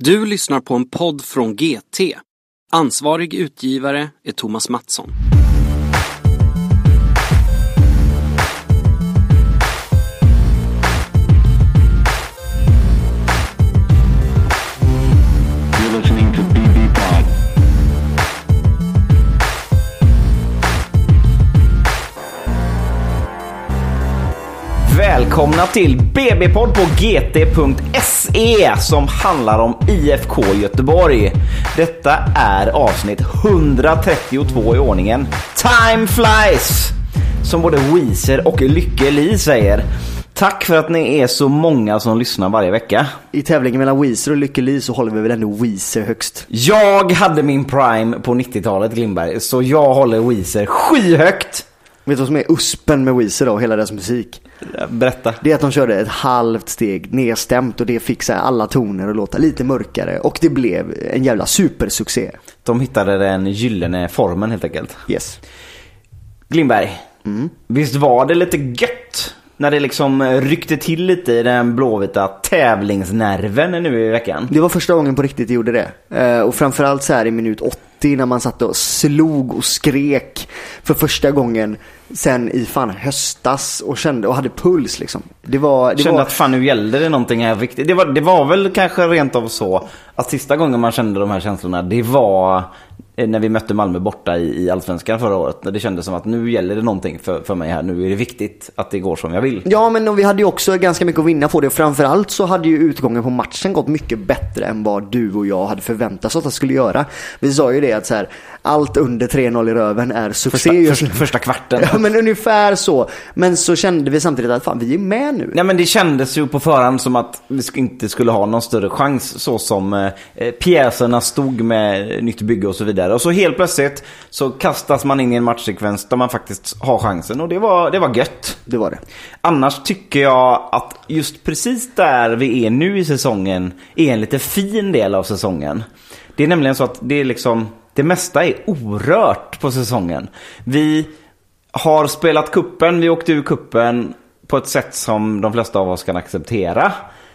Du lyssnar på en podd från GT. Ansvarig utgivare är Thomas Mattsson. Välkomna till BB-podd på gt.se som handlar om IFK Göteborg. Detta är avsnitt 132 i ordningen. Time flies! Som både Weezer och Lykke Li säger. Tack för att ni är så många som lyssnar varje vecka. I tävlingen mellan Weezer och Lykke Li så håller vi väl ändå Weezer högst. Jag hade min prime på 90-talet Glimberg, så jag håller Weezer skyhögt. Vet du vad som är uspen med Weezer då, och hela deras musik? Berätta. Det är att de körde ett halvt steg nedstämt och det fick så alla toner att låta lite mörkare och det blev en jävla supersuccé. De hittade den gyllene formen helt enkelt. Yes. Glimberg, visst var det lite gött när det liksom ryckte till lite i den blåvita tävlingsnerven nu i veckan? Det var första gången på riktigt jag gjorde det. Eh, och framförallt så här i minut 80 när man satt och slog och skrek för första gången sen i fan höstas och kände och hade puls liksom. Det var... Det kände var... att fan nu gällde det någonting här riktigt. Det var, det var väl kanske rent av så att sista gången man kände de här känslorna det var eh, när vi mötte Malmö borta i, i Allsvenskan förra året. När det kändes som att nu gäller det någonting för, för mig här. Nu är det viktigt att det går som jag vill. Ja, men vi hade ju också ganska mycket att vinna på det. Och framförallt så hade ju utgången på matchen gått mycket bättre än vad du och jag hade förväntat oss att det skulle göra. Vi sa ju det att så här, allt under 3-0 i röven är succé Första, just nu. första kvarten. Ja, men ungefär så. Men så kände vi samtidigt att fan, vi är med nu. Nej men det kändes ju på förhand som att vi inte skulle ha någon större chans så som eh, pjäserna stod med nytt bygge och så vidare. Och så helt plötsligt så kastas man in i en matchsekvens där man faktiskt har chansen och det var, det var gött. Det var det. Annars tycker jag att just precis där vi är nu i säsongen är en lite fin del av säsongen. Det är nämligen så att det är liksom, det mesta är orört på säsongen. Vi har spelat kuppen, vi åkte ur kuppen på ett sätt som de flesta av oss kan acceptera.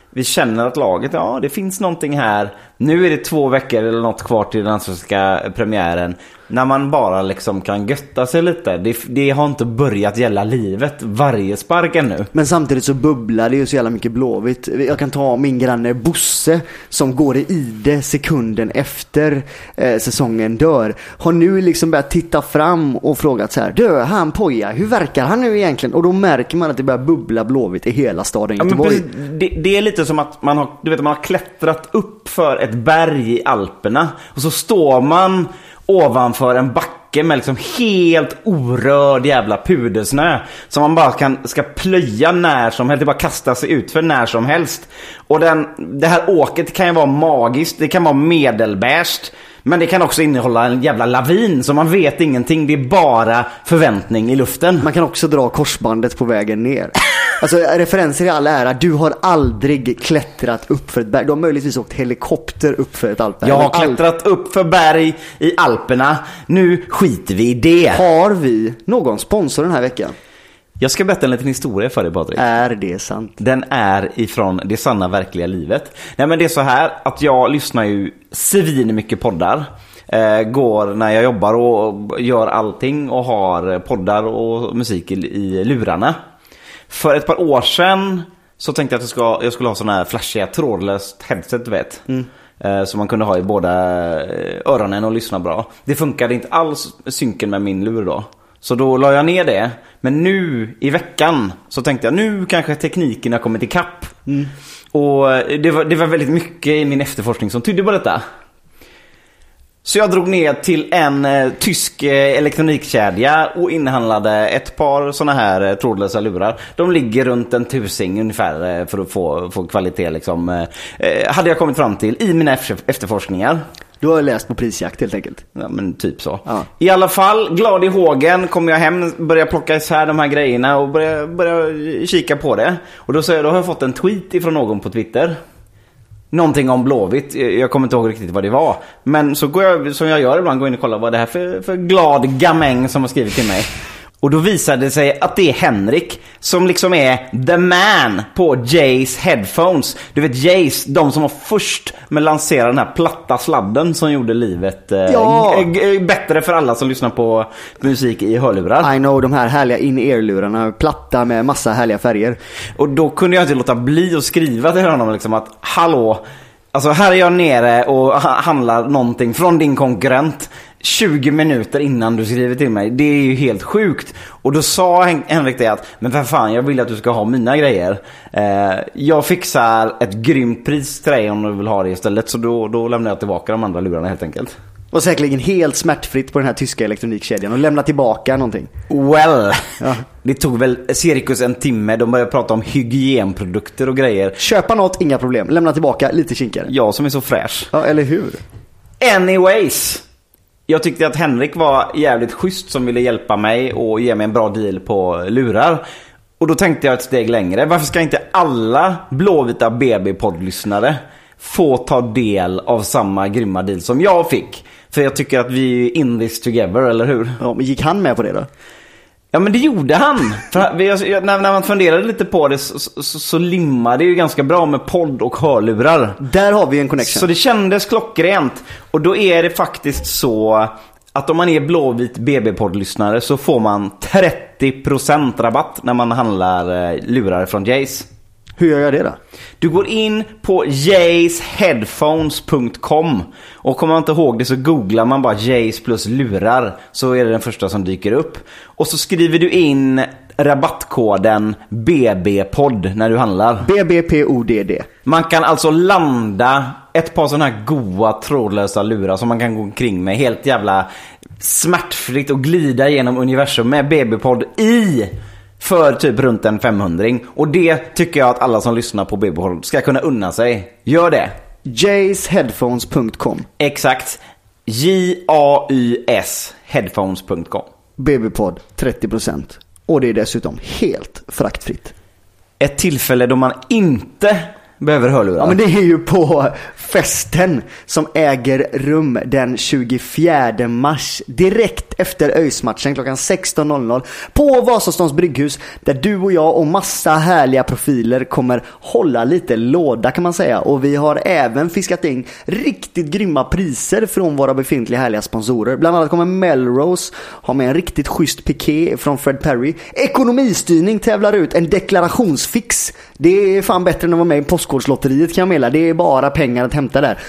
Vi känner att laget, ja det finns någonting här. Nu är det två veckor eller något kvar till den svenska premiären. När man bara liksom kan götta sig lite. Det, det har inte börjat gälla livet varje spark ännu. Men samtidigt så bubblar det ju så jävla mycket blåvitt. Jag kan ta min granne Bosse som går i ide sekunden efter eh, säsongen dör. Har nu liksom börjat titta fram och frågat så här. Du, han Poja, hur verkar han nu egentligen? Och då märker man att det börjar bubbla blåvitt i hela staden Ja, Göteborg. precis, det, det är lite som att man har, du vet, man har klättrat upp för ett berg i Alperna och så står man ovanför en backe med liksom helt orörd jävla pudersnö. Som man bara kan, ska plöja när som helst, det bara kasta sig ut för när som helst. Och den, det här åket kan ju vara magiskt, det kan vara medelbärst. Men det kan också innehålla en jävla lavin, så man vet ingenting. Det är bara förväntning i luften. Man kan också dra korsbandet på vägen ner. Alltså referenser i all ära, du har aldrig klättrat upp för ett berg. Du har möjligtvis åkt helikopter upp för ett alpberg. Jag har klättrat upp för berg i Alperna. Nu skiter vi i det. Har vi någon sponsor den här veckan? Jag ska berätta en liten historia för dig Patrik. Är det sant? Den är ifrån det sanna verkliga livet. Nej men det är så här att jag lyssnar ju svin mycket poddar. Eh, går när jag jobbar och gör allting och har poddar och musik i, i lurarna. För ett par år sedan så tänkte jag att jag, ska, jag skulle ha sådana här flashiga trådlöst headset du vet. Eh, som man kunde ha i båda eh, öronen och lyssna bra. Det funkade inte alls synken med min lur då. Så då la jag ner det. Men nu i veckan så tänkte jag nu kanske tekniken har kommit ikapp. Och eh, det var, det var väldigt mycket i min efterforskning som tydde på detta. Så jag drog ner till en eh, tysk eh, elektronikkedja och inhandlade ett par sådana här eh, trådlösa lurar. De ligger runt en tusing ungefär eh, för att få, få kvalitet liksom. Eh, eh, hade jag kommit fram till i mina efter- efterforskningar. Du har läst på prisjakt helt enkelt. Ja men typ så. Ja. I alla fall, glad i hågen kom jag hem, började plocka isär de här grejerna och började, började kika på det. Och då, så, då har jag fått en tweet ifrån någon på Twitter. Någonting om Blåvitt, eh, jag kommer inte ihåg riktigt vad det var. Men så går jag, som jag gör ibland, går in och kollar vad det är för, för glad gamäng som har skrivit till mig. Och då visade det sig att det är Henrik som liksom är the man på Jays headphones. Du vet Jays, de som var först med att lansera den här platta sladden som gjorde livet eh, Ja. g- g- bättre för alla som lyssnar på musik i hörlurar. I know, de här härliga in-ear-lurarna, platta med massa härliga färger. Och då kunde jag inte låta bli att skriva till honom liksom att hallå, alltså här är jag nere och ha- handlar någonting från din konkurrent 20 minuter innan du skriver till mig. Det är ju helt sjukt. Och då sa Hen- Henrik det att, men för fan jag vill att du ska ha mina grejer. Eh, jag fixar ett grymt pris till dig om du vill ha det istället. Så då, då lämnar jag tillbaka de andra lurarna helt enkelt. Och säkerligen helt smärtfritt på den här tyska elektronikkedjan och lämna tillbaka någonting. Well, Ja. det tog väl cirkus en timme. De började prata om hygienprodukter och grejer. Köpa något, inga problem. Lämna tillbaka, lite kinkigare. Jag som är så fräsch. Ja, eller hur? Anyways. Jag tyckte att Henrik var jävligt schysst som ville hjälpa mig och ge mig en bra deal på lurar. Och då tänkte jag ett steg längre. Varför ska inte alla blåvita BB-poddlyssnare få ta del av samma grymma deal som jag fick? För jag tycker att vi är in this together, eller hur? Ja, men gick han med på det då? Ja men det gjorde han. För när, när man funderade lite på det så, så, så limmar det ju ganska bra med podd och hörlurar. Där har vi en connection. Så det kändes klockrent. Och då är det faktiskt så att om man är blåvit BB-poddlyssnare så får man 30% rabatt när man handlar eh, lurar från Jays. Hur gör jag det då? Du går in på jaysheadphones.com och kommer man inte ihåg det så googlar man bara Jays plus lurar så är det den första som dyker upp. Och så skriver du in rabattkoden BB-podd när du handlar. BBPODD. Man kan alltså landa ett par sådana här goa trådlösa lurar som man kan gå omkring med helt jävla smärtfritt och glida genom universum med BB-podd i för typ runt en 500 Och det tycker jag att alla som lyssnar på BB-podd ska kunna unna sig. Gör det. Jaysheadphones.com. Exakt. J-A-Y-S headphones.com. BB-podd 30%. Och det är dessutom helt fraktfritt. Ett tillfälle då man inte behöver hörlurar. Ja men det är ju på festen som äger rum den 24 mars. Direkt efter ÖIS-matchen klockan 16.00 på Vasastans brygghus. Där du och jag och massa härliga profiler kommer hålla lite låda kan man säga. Och vi har även fiskat in riktigt grymma priser från våra befintliga härliga sponsorer. Bland annat kommer Melrose ha med en riktigt schysst piké från Fred Perry. Ekonomistyrning tävlar ut en deklarationsfix. Det är fan bättre än att vara med i en Postkodlotteriet kan jag meddela. Det är bara pengar att hämta där.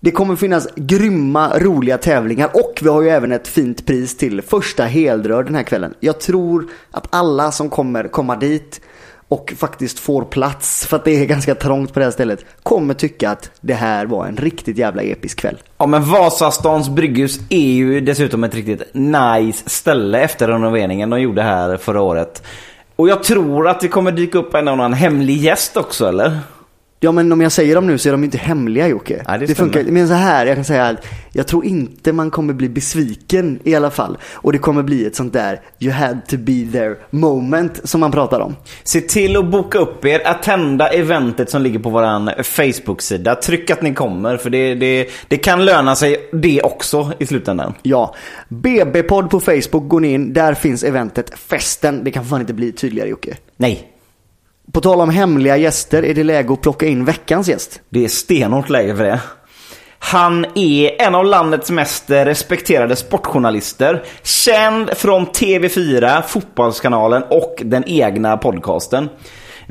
Det kommer finnas grymma, roliga tävlingar och vi har ju även ett fint pris till första heldrör den här kvällen. Jag tror att alla som kommer komma dit och faktiskt får plats, för att det är ganska trångt på det här stället, kommer tycka att det här var en riktigt jävla episk kväll. Ja men Vasastans brygghus är ju dessutom ett riktigt nice ställe efter renoveringen de gjorde här förra året. Och jag tror att det kommer dyka upp en annan hemlig gäst också eller? Ja men om jag säger dem nu så är de inte hemliga Jocke. Nej, det det funkar Men så här, jag kan säga att jag tror inte man kommer bli besviken i alla fall. Och det kommer bli ett sånt där you had to be there moment som man pratar om. Se till att boka upp er, attenda eventet som ligger på våran Facebook-sida. Tryck att ni kommer för det, det, det kan löna sig det också i slutändan. Ja, BB-podd på Facebook, går ni in, där finns eventet Festen. Det kan fan inte bli tydligare Jocke. Nej, på tal om hemliga gäster är det läge att plocka in veckans gäst. det är stenhårt läge för det. Han är en av landets mest respekterade sportjournalister. Känd från TV4, Fotbollskanalen och den egna podcasten.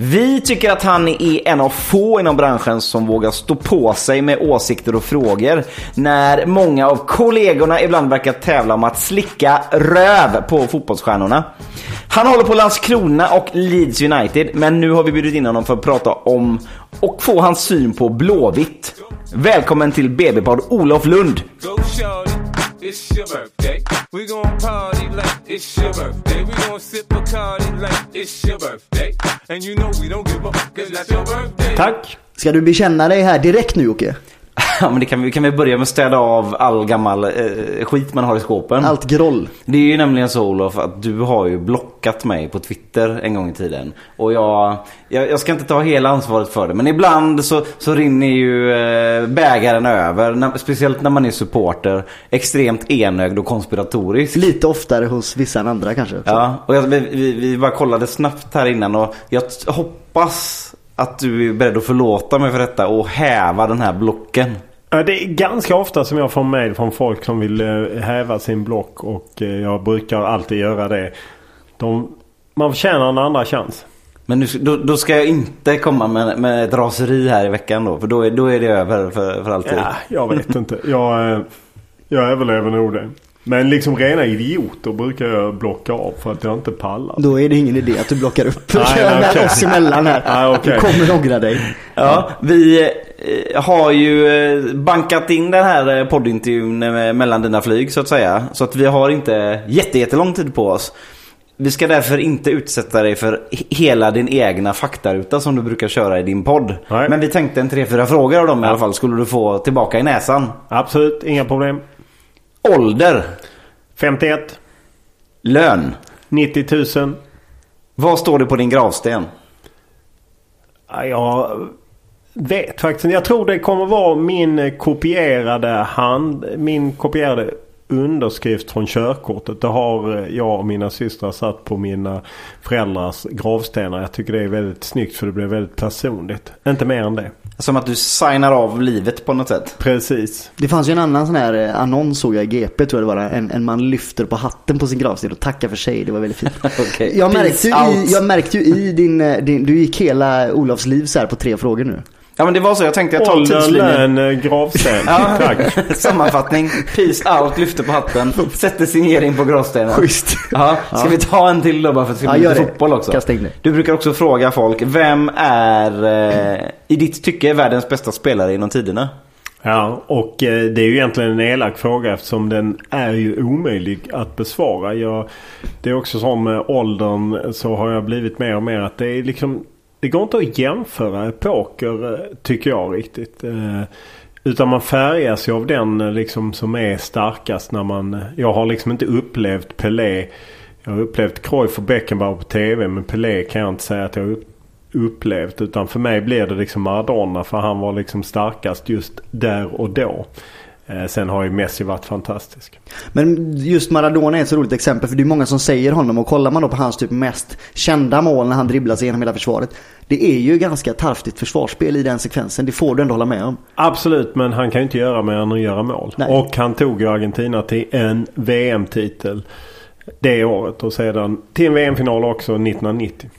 Vi tycker att han är en av få inom branschen som vågar stå på sig med åsikter och frågor. När många av kollegorna ibland verkar tävla om att slicka röv på fotbollsstjärnorna. Han håller på Landskrona och Leeds United, men nu har vi bjudit in honom för att prata om och få hans syn på Blåvitt. Välkommen till BB-podd Olof Lund. It's your birthday. We gon' party like it's your birthday. We gon' sip Bacardi like it's your birthday. And you know we don't give a fuck 'cause that's your birthday. Tack. Ska du bekänna dig här direkt nu Jocke? Ja men det kan vi kan vi börja med att städa av all gammal eh, skit man har i skåpen. Allt groll. Det är ju nämligen så Olof att du har ju blockat mig på Twitter en gång i tiden. Och jag, jag, jag ska inte ta hela ansvaret för det. Men ibland så, så rinner ju eh, bägaren över. När, speciellt när man är supporter. Extremt enögd och konspiratorisk. Lite oftare hos vissa än andra kanske. också. Ja, och jag, vi, vi, vi bara kollade snabbt här innan och jag hoppas att du är beredd att förlåta mig för detta och häva den här blocken. Det är ganska ofta som jag får mail från folk som vill eh, häva sin block och eh, jag brukar alltid göra det. De, man förtjänar en andra chans. Men nu, då, då ska jag inte komma med, med ett raseri här i veckan då. För då är, då är det över för, för alltid. Ja, jag vet inte. Jag, eh, jag överlever nog det. Men liksom rena idioter brukar jag blocka av för att jag inte pallar. Då är det ingen idé att du blockar upp Nej, nej, okej. oss emellan här. Nej, okej. Du kommer ångra dig. Ja, vi eh, har ju eh, bankat in den här eh, poddintervjun mellan dina flyg så att säga. Så att vi har inte jätte, jättelång tid på oss. Vi ska därför inte utsätta dig för he- hela din egna faktaruta som du brukar köra i din podd. Nej. Men vi tänkte en tre, fyra frågor av dem i alla fall skulle du få tillbaka i näsan. Absolut, inga problem. Ålder, 51, lön. 90 000. Vad står det på din gravsten? Ja, Jag vet faktiskt. Jag tror det kommer vara min kopierade hand, min kopierade underskrift från körkortet. Det har eh, jag och mina systrar satt på mina föräldrars gravstenar. Jag tycker det är väldigt snyggt för det blir väldigt personligt. Inte mer än det. Som att du signar av livet på något sätt. Precis. Det fanns ju en annan sån här eh, annons såg jag i GP tror jag det var. En, en man lyfter på hatten på sin gravsten och tackar för sig. Det var väldigt fint. Okej. Jag märkte, i, jag märkte ju i din, eh, din, du gick hela Olofs liv så här på tre frågor nu. Ja men det var så, jag tänkte jag tar tidslinjen. lön, eh, gravsten. Ja. Tack. Sammanfattning. Peace out, lyfter på hatten. Sätter signering på gravstenen. Schysst. Ja, ska Ja. vi ta en till då bara för att det ska Ja, bli gör lite fotboll också? Kasta in det. Du brukar också fråga folk, vem är eh, i ditt tycke världens bästa spelare genom tiderna? Ja, och eh, det är ju egentligen en elak fråga eftersom den är ju omöjlig att besvara. Jag, det är också som med åldern så har jag blivit mer och mer att det är liksom det går inte att jämföra epoker eh, tycker jag riktigt. Eh, utan man färgas ju av den eh, liksom som är starkast när man... Jag har liksom inte upplevt Pelé. Jag har upplevt Cruyff och Beckenbauer på TV men Pelé kan jag inte säga att jag har upplevt. Utan för mig blir det liksom Maradona för han var liksom starkast just där och då. Eh, sen har ju Messi varit fantastisk. Men just Maradona är ett så roligt exempel för det är många som säger honom och kollar man då på hans typ mest kända mål när han dribblar sig genom hela försvaret. Det är ju ganska tarvligt försvarsspel i den sekvensen. Det får du ändå hålla med om. Absolut, men han kan ju inte göra mer än att göra mål. Nej. Och han tog ju Argentina till en VM-titel det året och sedan till en VM-final också 1990.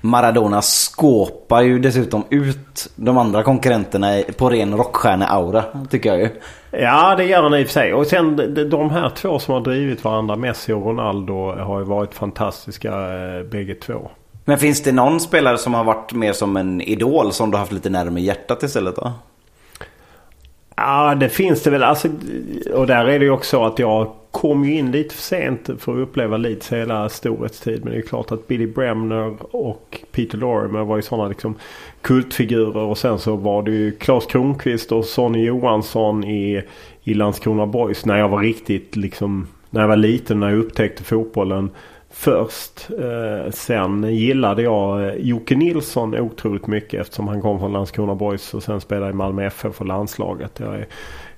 Maradona skåpar ju dessutom ut de andra konkurrenterna på ren rockstjärne-aura, tycker jag ju. Ja, det gör han i och för sig. Och sen de, här två som har drivit varandra, Messi och Ronaldo, har ju varit fantastiska eh, bägge två. Men finns det någon spelare som har varit mer som en idol som du har haft lite närmare hjärtat istället då? Ja, det finns det väl. Alltså, och där är det ju också att jag kom ju in lite för sent för att uppleva Leeds hela storhetstid. Men det är klart att Billy Bremner och Peter Lorimer var ju sådana liksom kultfigurer. Och sen så var det ju Claes Kronqvist och Sonny Johansson i, i Landskrona Boys. När jag var riktigt liksom, när jag var liten, när jag upptäckte fotbollen först. Eh, sen gillade jag eh, Jocke Nilsson otroligt mycket eftersom han kom från Landskrona Boys och sen spelade i Malmö FF och landslaget. Jag är,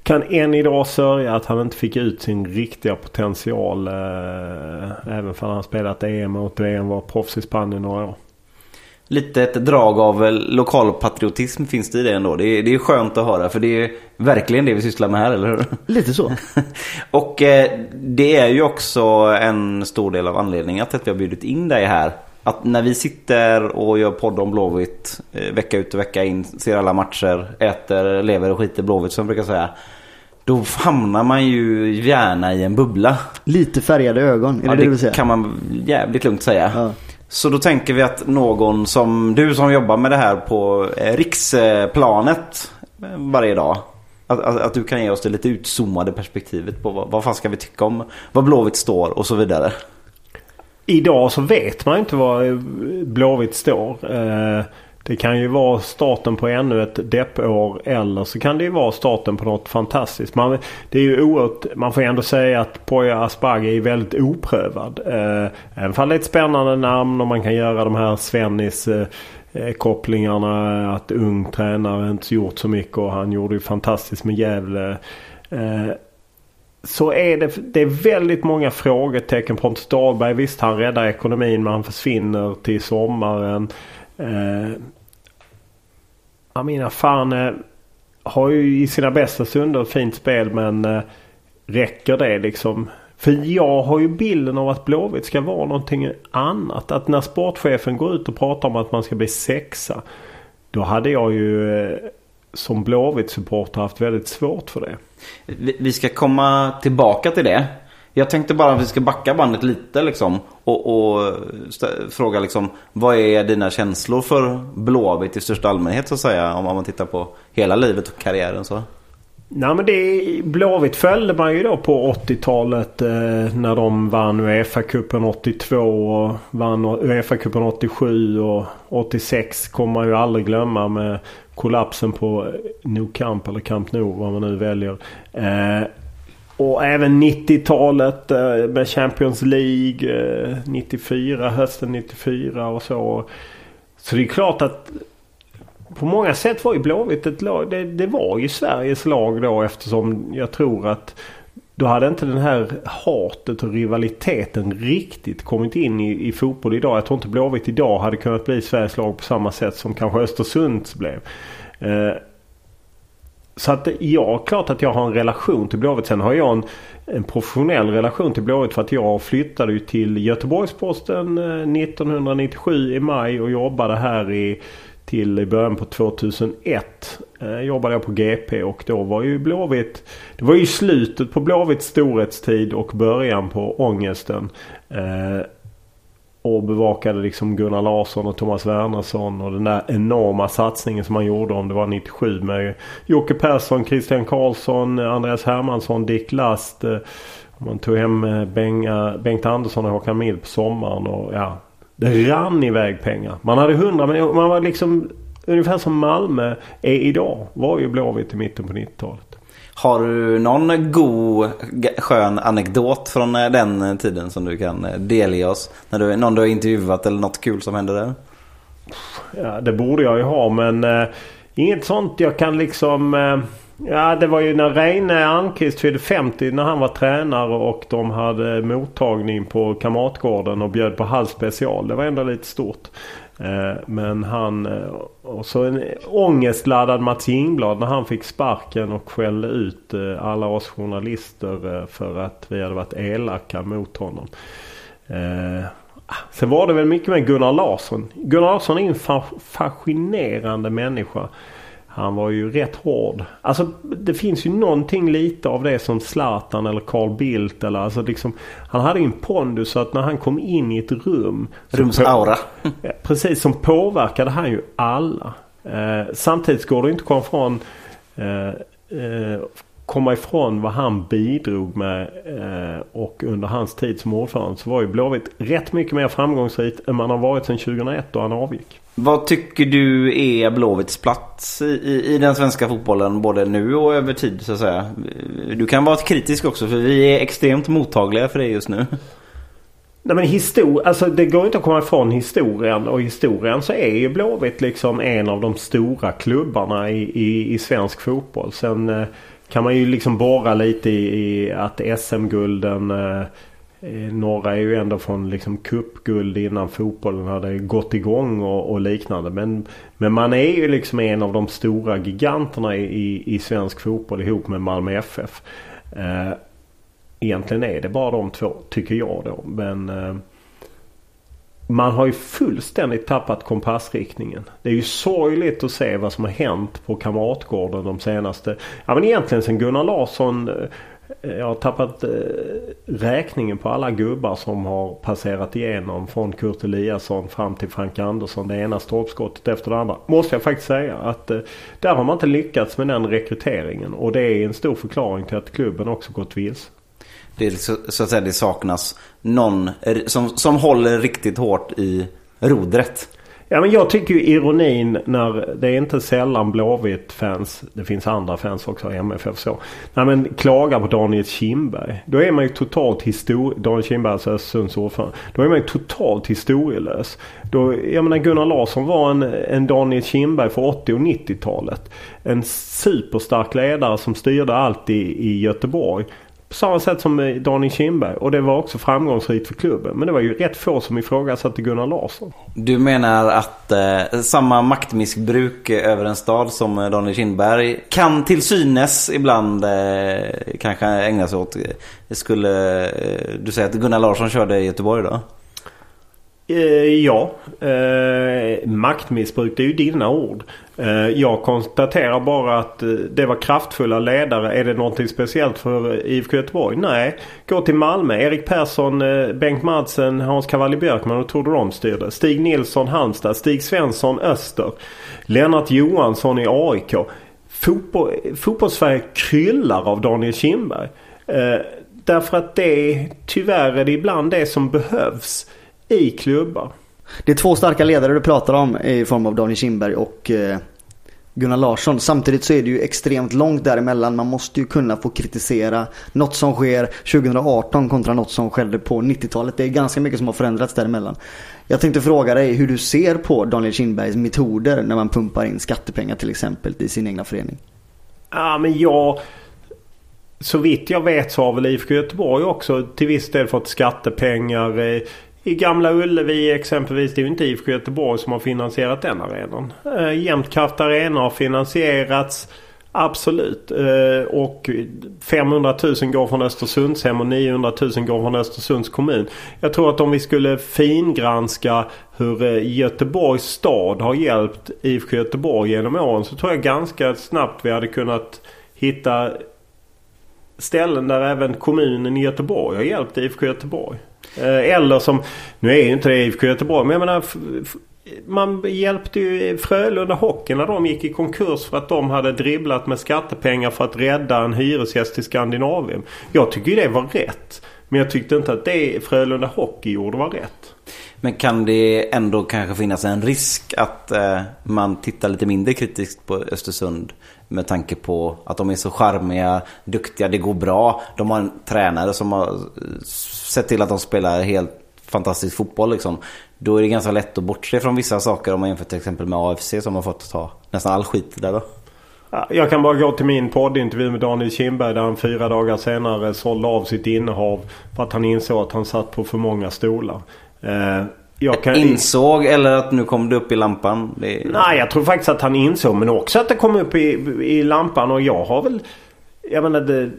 kan än idag sörja att han inte fick ut sin riktiga potential. Eh, även för han spelat EM och VM var proffs i Spanien några år. Lite ett drag av eh, lokalpatriotism finns det i det ändå. Det är, det är skönt att höra för det är verkligen det vi sysslar med här, eller hur? Lite så. Och eh, det är ju också en stor del av anledningen till att vi har bjudit in dig här. Att när vi sitter och gör podd om Blåvitt eh, vecka ut och vecka in, ser alla matcher, äter, lever och skiter Blåvitt som jag brukar säga. Då hamnar man ju gärna i en bubbla. Lite färgade ögon. Är Ja, det det du vill säga? kan man jävligt lugnt säga. Ja. Så då tänker vi att någon som du som jobbar med det här på eh, riksplanet eh, varje dag. Att, att, att du kan ge oss det lite utzoomade perspektivet på vad, vad fan ska vi tycka om vad Blåvitt står och så vidare. Idag så vet man inte var Blåvitt står. Eh, det kan ju vara starten på ännu ett deppår eller så kan det ju vara starten på något fantastiskt. Man, det är ju oerhört, man får ändå säga att Poya Asbaghi är väldigt oprövad. Eh, även om det är ett spännande namn och man kan göra de här Svennis-kopplingarna. Eh, att ung tränare inte gjort så mycket och han gjorde ju fantastiskt med Gävle. Så är det, det är väldigt många frågetecken. Pontus Dahlberg, visst han räddar ekonomin men han försvinner till sommaren. Eh, Amina Farne har ju i sina bästa stunder ett fint spel men eh, räcker det liksom? För jag har ju bilden av att Blåvitt ska vara någonting annat. Att när sportchefen går ut och pratar om att man ska bli sexa. Då hade jag ju eh, som Blåvitt-supporter haft väldigt svårt för det. Vi, ska komma tillbaka till det. Jag tänkte bara att vi ska backa bandet lite liksom. Och, och fråga liksom. Vad är dina känslor för Blåvitt i största allmänhet så att säga? Om man tittar på hela livet och karriären så. Nej men det Blåvitt följde man ju då på 80-talet eh, när de vann Uefa-cupen 82 och vann Uefa-cupen 87 och 86 kommer man ju aldrig glömma med kollapsen på Nou Camp eller Camp Nou vad man nu väljer. Eh, och även 90-talet eh, med Champions League eh, 94, hösten 94 och så. Så det är klart att på många sätt var ju Blåvitt ett lag. Det, det var ju Sveriges lag då eftersom jag tror att då hade inte den här hatet och rivaliteten riktigt kommit in i, i fotboll idag. Jag tror inte Blåvitt idag hade kunnat bli Sveriges lag på samma sätt som kanske Östersunds blev. Eh, så att ja, klart att jag har en relation till Blåvitt. Sen har jag en, en professionell relation till Blåvitt för att jag flyttade ju till Göteborgs-Posten eh, 1997 i maj och jobbade här i till i början på 2001. Eh, jobbade jag på GP och då var ju Blåvitt... Det var ju slutet på Blåvitts storhetstid och början på ångesten. Eh, och bevakade liksom Gunnar Larsson och Thomas Wernersson och den där enorma satsningen som man gjorde om det var 97 med Jocke Persson, Christian Karlsson, Andreas Hermansson, Dick Last. Eh, man tog hem eh, Benga, Bengt Andersson och Håkan Mild på sommaren och ja. Det rann iväg pengar. Man hade 100 miljoner. Man var liksom ungefär som Malmö är idag. Var ju Blåvitt i mitten på 90-talet. Har du någon god skön anekdot från eh, den tiden som du kan eh, delge oss? När du, någon du har intervjuat eller något kul som hände där? Ja, det borde jag ju ha men eh, inget sånt jag kan liksom... Eh, ja, det var ju när Reine Almqvist fyllde 50 när han var tränare och de hade mottagning på Kamratgården och bjöd på halvspecial. Det var ändå lite stort. Eh, men han... Eh, och så en ångestladdad Mats Ingblad när han fick sparken och skällde ut eh, alla oss journalister för att vi hade varit elaka mot honom. Sen var det väl mycket med Gunnar Larsson. Gunnar Larsson är en fascinerande människa. Han var ju rätt hård. Alltså det finns ju någonting lite av det som Zlatan eller Carl Bildt eller alltså liksom. Han hade ju en pondus så att när han kom in i ett rum. så Rums på- aura. Ja, precis, som påverkade han ju alla. Eh, samtidigt går det inte att komma ifrån, eh, eh, komma ifrån vad han bidrog med. Eh, och under hans tid som ordförande så var ju Blåvitt rätt mycket mer framgångsrikt än man har varit sedan 2001 då han avgick. Vad tycker du är Blåvitts plats i, i, i den svenska fotbollen både nu och över tid så att säga? Du kan vara kritisk också för vi är extremt mottagliga för det just nu. Nej men histor alltså det går inte att komma ifrån historien och historien så är ju Blåvitt liksom en av de stora klubbarna i, i, i svensk fotboll. Sen eh, kan man ju liksom borra lite i, i att SM-gulden eh, Eh, några är ju ändå från liksom cupguld innan fotbollen hade gått igång och, och liknande. Men, men man är ju liksom en av de stora giganterna i, i, i svensk fotboll ihop med Malmö FF. Eh, egentligen är det bara de två, tycker jag då. Men eh, man har ju fullständigt tappat kompassriktningen. Det är ju sorgligt att se vad som har hänt på Kamratgården de senaste... Ja men egentligen sen Gunnar Larsson... Eh, jag har tappat eh, räkningen på alla gubbar som har passerat igenom från Kurt Eliasson fram till Frank Andersson. Det ena stolpskottet efter det andra. Måste jag faktiskt säga att eh, där har man inte lyckats med den rekryteringen. Och det är en stor förklaring till att klubben också gått vilse. Det är så, så att säga det saknas någon eh, som, som håller riktigt hårt i rodret. Ja men jag tycker ju ironin när det är inte sällan Blåvitt-fans, det finns andra fans också, MFF så. Nej men klagar på Daniel Kindberg. Då är man ju totalt historielös. Daniel Kindberg alltså Östersunds ordförande. Då är man ju totalt historielös. Då, jag menar Gunnar Larsson var en, en Daniel Kindberg för 80 och 90-talet. En superstark ledare som styrde allt i, i Göteborg. På samma sätt som Daniel Kindberg. Och det var också framgångsrikt för klubben. Men det var ju rätt få som ifrågasatte Gunnar Larsson. Du menar att eh, samma maktmissbruk över en stad som eh, Daniel Kindberg kan till synes ibland eh, kanske ägna sig åt. Eh, skulle eh, du säga att Gunnar Larsson körde i Göteborg då? Eh, ja, eh, maktmissbruk det är ju dina ord. Eh, jag konstaterar bara att eh, det var kraftfulla ledare. Är det någonting speciellt för eh, IFK Göteborg? Nej. Gå till Malmö. Erik Persson, eh, Bengt Madsen, Hans Cavalli Björkman och Tord de styrde. Stig Nilsson Halmstad, Stig Svensson Öster. Lennart Johansson i AIK. Fotboll, Fotbollssverige kryllar av Daniel Kindberg. Eh, därför att det tyvärr är det ibland det som behövs i klubbar. Det är två starka ledare du pratar om i form av Daniel Kindberg och eh, Gunnar Larsson. Samtidigt så är det ju extremt långt däremellan. Man måste ju kunna få kritisera något som sker 2018 kontra något som skedde på 90-talet. Det är ganska mycket som har förändrats däremellan. Jag tänkte fråga dig hur du ser på Daniel Kindbergs metoder när man pumpar in skattepengar till exempel i sin egna förening. Ja men jag... Så vitt jag vet så har väl IFK Göteborg också till viss del fått skattepengar. I Gamla Ullevi exempelvis. Det är ju inte IFK Göteborg som har finansierat den arenan. Eh, Jämtkraft Arena har finansierats. Absolut. Eh, och 500 000 går från Östersundshem och 900 000 går från Östersunds kommun. Jag tror att om vi skulle fingranska hur eh, Göteborgs stad har hjälpt IFK Göteborg genom åren så tror jag ganska snabbt vi hade kunnat hitta ställen där även kommunen i Göteborg har hjälpt IFK Göteborg. Eh, eller som, nu är ju inte det IFK Göteborg men jag menar man hjälpte ju Frölunda Hockey när de gick i konkurs för att de hade dribblat med skattepengar för att rädda en hyresgäst i Skandinavien. Jag tycker ju det var rätt. Men jag tyckte inte att det Frölunda Hockey gjorde var rätt. Men kan det ändå kanske finnas en risk att eh, man tittar lite mindre kritiskt på Östersund med tanke på att de är så charmiga, duktiga, det går bra. De har en tränare som har sett till att de spelar helt fantastisk fotboll liksom. Då är det ganska lätt att bortse från vissa saker om man jämför till exempel med AFC som har fått ta nästan all skit där då. Ja, Jag kan bara gå till min poddintervju med Daniel Kindberg där han fyra dagar senare sålde av sitt innehav för att han insåg att han satt på för många stolar. Eh, jag kan... Insåg eller att nu kom det upp i lampan? Det... Nej, jag tror faktiskt att han insåg men också att det kom upp i, i lampan och jag har väl... Jag menar det,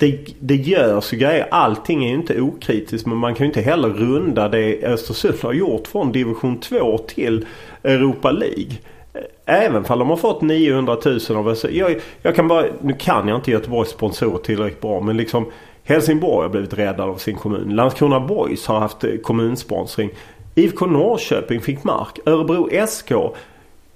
det, det görs ju grejer. Allting är ju inte okritiskt men man kan ju inte heller runda det Östersund har gjort från division 2 till Europa League. Även fall de har fått 900 000 av Östersund. Jag, jag kan bara... Nu kan jag inte Göteborgs sponsorer tillräckligt bra men liksom Helsingborg har blivit räddad av sin kommun. Landskrona Boys har haft eh, kommunsponsring. IFK Norrköping fick mark. Örebro SK.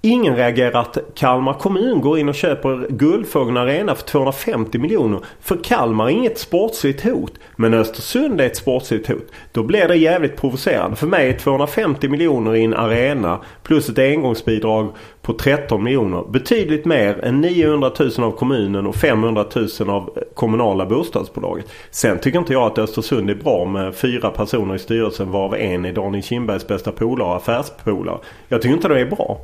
Ingen reagerar att Kalmar kommun går in och köper Guldfågeln Arena för 250 miljoner. För Kalmar är inget sportsligt hot. Men Östersund är ett sportsligt hot. Då blir det jävligt provocerande. För mig är 250 miljoner i en arena plus ett engångsbidrag på 13 miljoner betydligt mer än 900 000 av kommunen och 500 000 av kommunala bostadsbolaget. Sen tycker inte jag att Östersund är bra med fyra personer i styrelsen varav en är Daniel Kindbergs bästa polare och affärspolare. Jag tycker inte det är bra.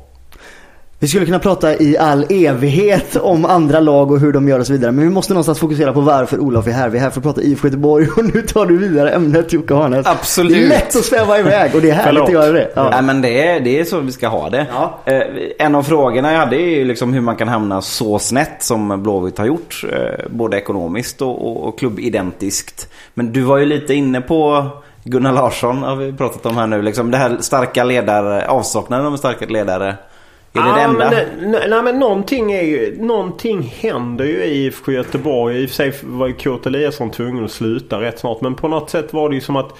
Vi skulle kunna prata i all evighet om andra lag och hur de gör och så vidare. Men vi måste någonstans fokusera på varför Olof är här. Vi är här för att prata IFK Göteborg och nu tar du vidare ämnet Jocke Harnes. Absolut. Det är lätt att sväva iväg och det är härligt att göra det. Ja. Nej men det är, det är så vi ska ha det. Ja. Eh, en av frågorna jag hade är ju liksom hur man kan hamna så snett som Blåvitt har gjort. Eh, både ekonomiskt och, och, och klubbidentiskt. Men du var ju lite inne på Gunnar Larsson har vi pratat om här nu. Liksom det här starka ledare, avsaknaden av starka ledare. Är det det enda? Men, nej, nej men någonting är ju, någonting händer ju i IFK Göteborg. I och för sig var ju Kurt Eliasson tvungen att sluta rätt snart. Men på något sätt var det ju som att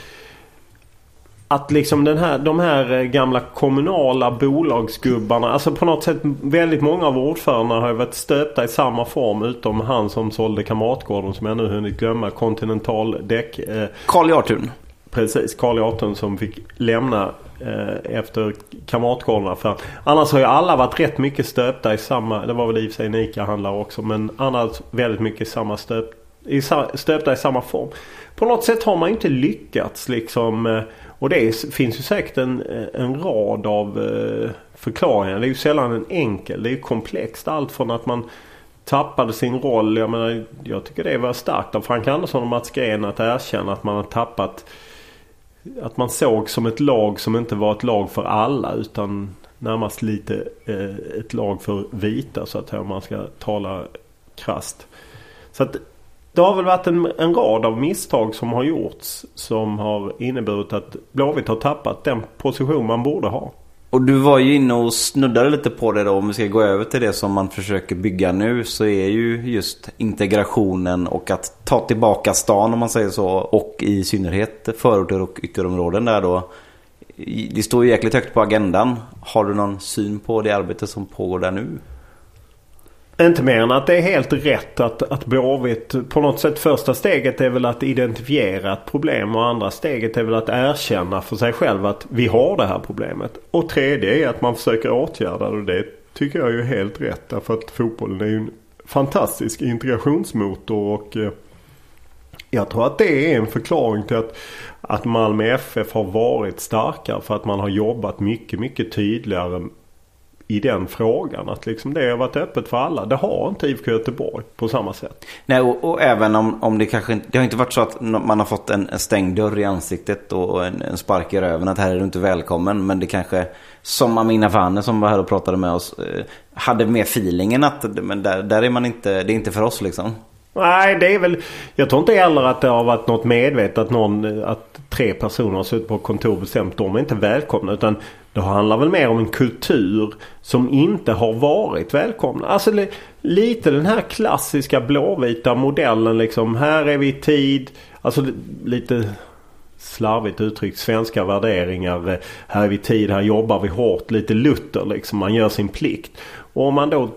att liksom den här, de här eh, gamla kommunala bolagsgubbarna. Alltså på något sätt väldigt många av ordförandena har ju varit stöpta i samma form. Utom han som sålde Kamratgården som jag nu hunnit glömma. Continental Däck. Eh, Karl Jartun. Precis, Karl Jartun som fick lämna eh, Eh, efter kamratgårdarna. För annars har ju alla varit rätt mycket stöpta i samma, det var väl i och för sig en ICA-handlare också, men annars väldigt mycket samma stöp, i, stöpta i samma form. På något sätt har man inte lyckats liksom. Eh, och det är, finns ju säkert en, eh, en rad av förklaringar. Det är ju sällan en enkel. Det är ju komplext. Allt från att man tappade sin roll. Jag menar, jag tycker det var starkt av Frank Andersson och Mats Green att erkänna att man har tappat att man såg som ett lag som inte var ett lag för alla utan närmast lite eh, ett lag för vita så att säga om man ska tala krasst. Så att det har väl varit en, en rad av misstag som har gjorts som har inneburit att Blåvitt har tappat den position man borde ha. Och du var ju inne och snuddade lite på det då. Om vi ska gå över till det som man försöker bygga nu så är ju just integrationen och att ta tillbaka stan om man säger så. Och i synnerhet förorter och ytterområden där då. Det står ju jäkligt högt på agendan. Har du någon syn på det arbete som pågår där nu? Inte mer än att det är helt rätt att, att Blåvitt på något sätt första steget är väl att identifiera ett problem och andra steget är väl att erkänna för sig själv att vi har det här problemet. Och tredje är att man försöker åtgärda det och det tycker jag är ju helt rätt därför att fotbollen är ju en fantastisk integrationsmotor och eh, jag tror att det är en förklaring till att, att Malmö FF har varit starkare för att man har jobbat mycket, mycket tydligare i den frågan. Att liksom det har varit öppet för alla. Det har inte IFK Göteborg på samma sätt. Nej, och, och även om, om det kanske inte... Det har inte varit så att man har fått en, en stängd dörr i ansiktet och en, en spark i röven. Att här är du inte välkommen. Men det kanske, som Amina Fane som var här och pratade med oss, eh, hade mer feelingen att men där, där är man inte... Det är inte för oss liksom. Nej, det är väl... Jag tror inte heller att det har varit något medvetet att någon... Att tre personer har suttit på kontor och bestämt de är inte välkomna. Utan det handlar väl mer om en kultur som inte har varit välkomna. Alltså lite den här klassiska blåvita modellen liksom. Här är vi i tid. Alltså lite slarvigt uttryckt svenska värderingar. Eh, här är vi i tid, här jobbar vi hårt. Lite Luther liksom. Man gör sin plikt. Och om man då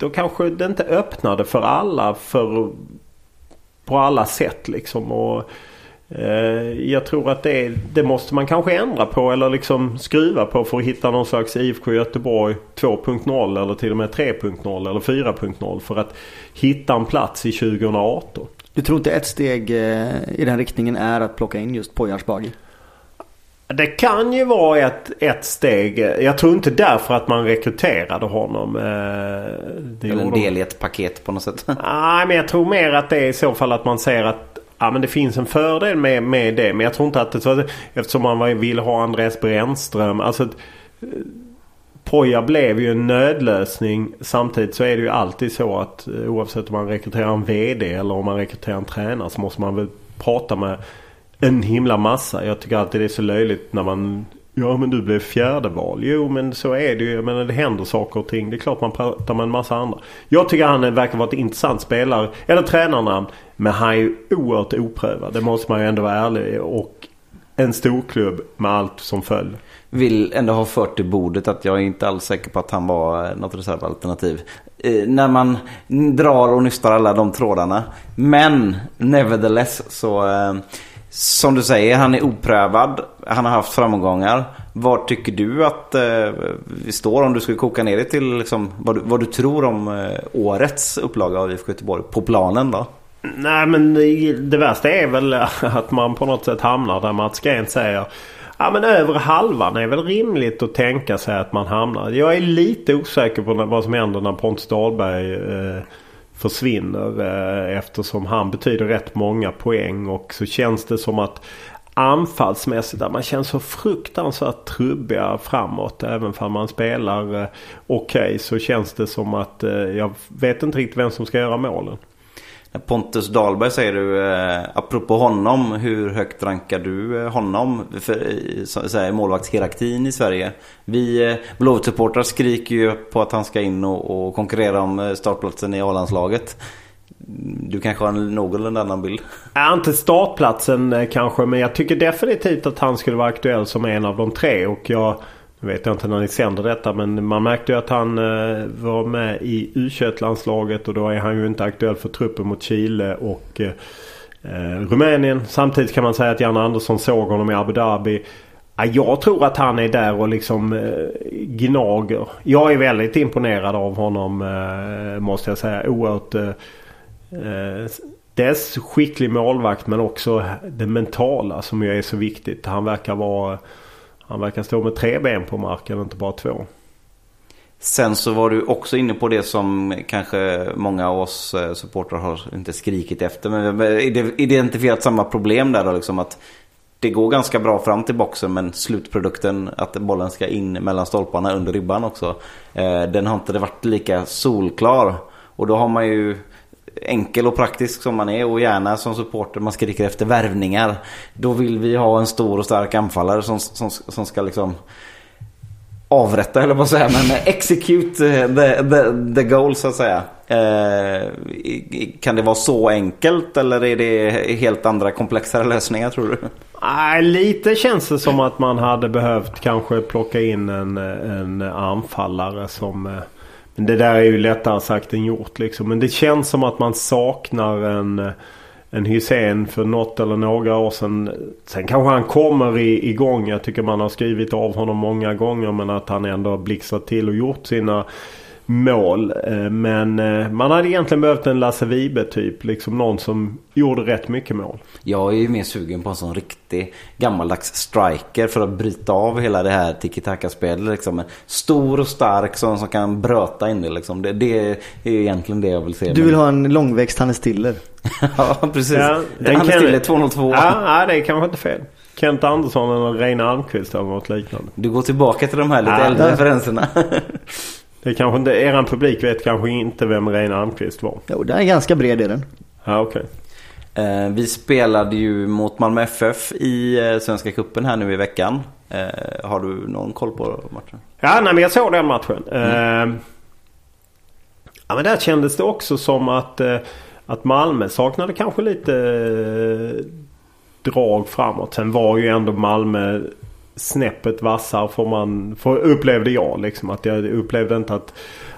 då kanske det inte öppnade för alla för, på alla sätt liksom. Och, eh, jag tror att det, det måste man kanske ändra på eller liksom skruva på för att hitta någon slags IFK Göteborg 2.0 eller till och med 3.0 eller 4.0 för att hitta en plats i 2018. Du tror inte ett steg eh, i den riktningen är att plocka in just Poya Asbaghi? Det kan ju vara ett, ett steg. Jag tror inte därför att man rekryterade honom. eh, Det Eller en del i ett paket på något sätt. Nej, men jag tror mer att det är i så fall att man ser att ja, men det finns en fördel med, med det. Men jag tror inte att det eftersom man vill ha Andreas Brännström. Alltså, eh, Poja blev ju en nödlösning. Samtidigt så är det ju alltid så att eh, oavsett om man rekryterar en VD eller om man rekryterar en tränare så måste man väl prata med en himla massa. Jag tycker alltid det är så löjligt när man Ja men du blev fjärde val. Jo men så är det ju. Jag menar det händer saker och ting. Det är klart man pratar med en massa andra. Jag tycker han verkar vara ett intressant spelare. Eller tränarnamn. Men han är ju oerhört oprövad. Det måste man ju ändå vara ärlig. Och en storklubb med allt som föll. Vill ändå ha fört till bordet att jag är inte alls säker på att han var eh, något reservalternativ. Eh, när man drar och nystar alla de trådarna. Men nevertheless så... Eh, som du säger, han är oprövad. Han har haft framgångar. Var tycker du att eh, vi står om du skulle koka ner det till liksom, vad, du, vad du tror om eh, årets upplaga av IFK Göteborg på planen då? Nej men det, värsta är väl att man på något sätt hamnar där Mats Green säger Ja men över halvan är väl rimligt att tänka sig att man hamnar. Jag är lite osäker på vad som händer när Pontus Dahlberg eh, försvinner. Eh, eftersom han betyder rätt många poäng. Och så känns det som att anfallsmässigt att man känns så fruktansvärt trubbiga framåt. Även om man spelar eh, okej så känns det som att eh, jag vet inte riktigt vem som ska göra målen. Pontus Dahlberg säger du, eh, apropå honom, hur högt rankar du eh, honom för, i, så, så här, målvaktshierarkin i Sverige? Vi eh, Blåvitt-supportrar skriker ju på att han ska in och, och konkurrera om eh, startplatsen i A-landslaget. Du kanske har en någorlunda annan bild? Ja, inte startplatsen kanske men jag tycker definitivt att han skulle vara aktuell som en av de tre. Och jag nu vet jag inte när ni sänder detta men man märkte ju att han eh, var med i U21-landslaget och då är han ju inte aktuell för truppen mot Chile och eh, eh, Rumänien. Samtidigt kan man säga att Jan Andersson såg honom i Abu Dhabi. Ja, jag tror att han är där och liksom eh, gnager. Jag är väldigt imponerad av honom eh, måste jag säga. Oerhört eh, eh dels skicklig målvakt men också det mentala som ju är så viktigt. Han verkar vara han verkar stå med tre ben på marken inte bara två. Sen så var du också inne på det som kanske många av oss eh, supportrar har inte skrikit efter. Men identifierat samma problem där då liksom att det går ganska bra fram till boxen men slutprodukten att bollen ska in mellan stolparna under ribban också. Eh, den har inte varit lika solklar. Och då har man ju enkel och praktisk som man är och gärna som supporter man skriker efter värvningar. Då vill vi ha en stor och stark anfallare som, som, som ska liksom avrätta eller vad säga men execute the, the, the goal så att säga. Eh, kan det vara så enkelt eller är det helt andra komplexare lösningar tror du? Nej, lite känns det som att man hade behövt kanske plocka in en, en anfallare som... Eh, men det där är ju lättare sagt än gjort liksom. Men det känns som att man saknar en, en Hysén för något eller några år sedan. Sen kanske han kommer i, igång. Jag tycker man har skrivit av honom många gånger. Men att han ändå har blixtrat till och gjort sina mål. Eh, Men eh, man hade egentligen behövt en Lasse Vibe typ. Liksom någon som gjorde rätt mycket mål. Jag är ju mer sugen på en sån riktig gammaldags striker för att bryta av hela det här tiki-taka-spelet. Liksom. En stor och stark sån som kan bröta in det. Liksom. Det, det är ju egentligen det jag vill se. Du vill ha en långväxt Hannes Stiller. ja, precis. Ja, den Han är kan- stille 202. Ja, ja, det är kanske inte fel. Kent Andersson eller Reine Almqvist eller något liknande. Du går tillbaka till de här lite Ja. äldre referenserna. Det kanske inte, eran publik vet kanske inte vem Reine Almqvist var. Jo, den är ganska bred är den. Ja, okej. Eh, vi spelade ju mot Malmö FF i eh, Svenska Cupen här nu i veckan. Eh, har du någon koll på matchen? Ja, nej, men jag såg den matchen. Eh, ja, men där kändes det också som att, eh, att Malmö saknade kanske lite eh, drag framåt. Sen var ju ändå Malmö snäppet vassare får man, får, upplevde jag. Liksom, att jag upplevde inte att,